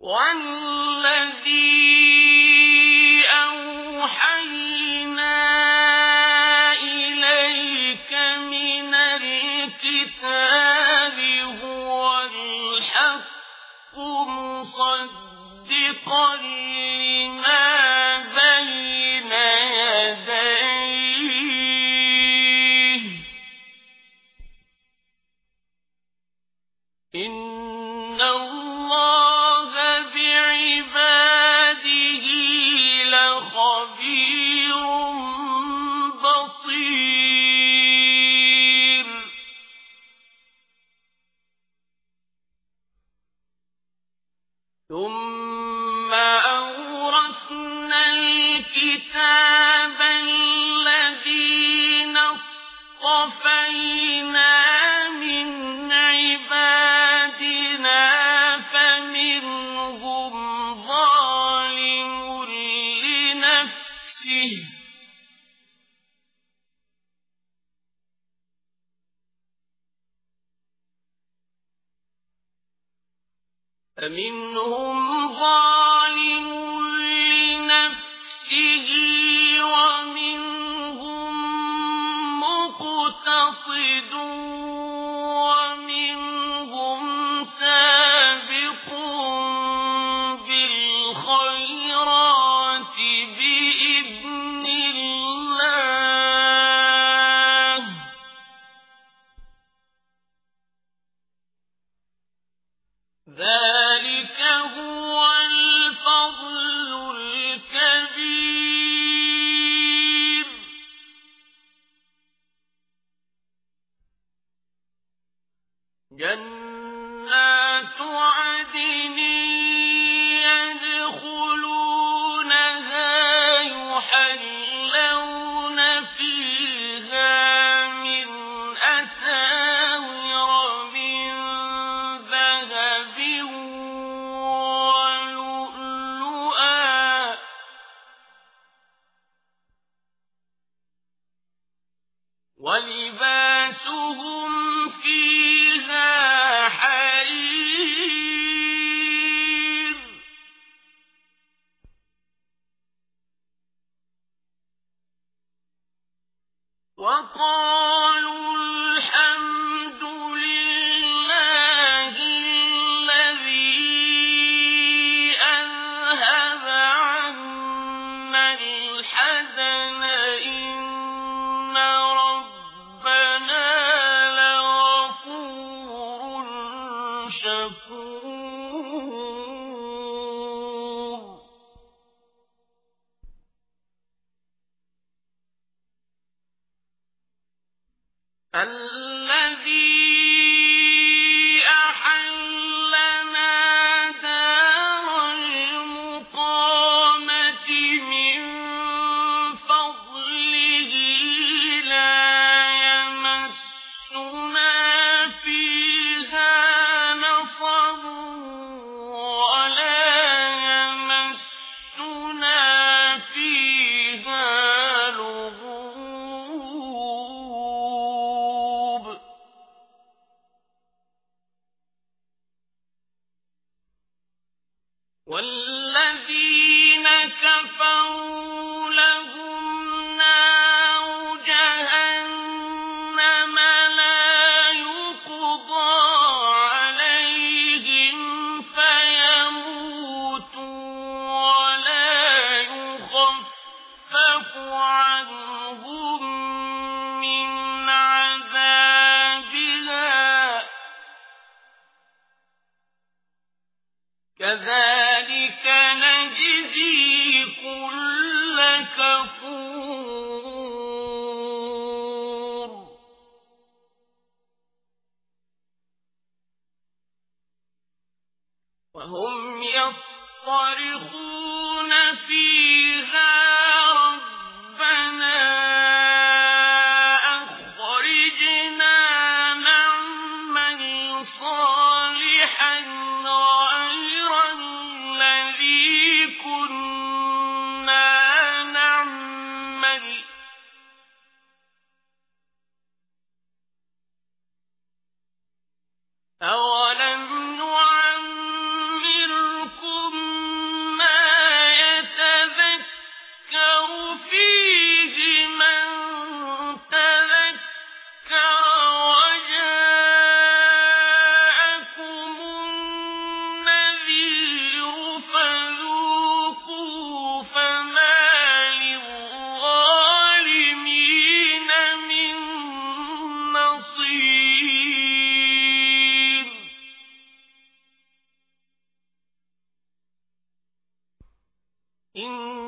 والذي أوحينا إليك من هو الحق ثم أورثنا الكتاب فمنهم ظالم لنفسه ومنهم مقتصدون ذلك هو الفضل الكبير. جنات عدن أَلَّا كذلك نجزي كل كفور. وهم يصطرخون أولم إن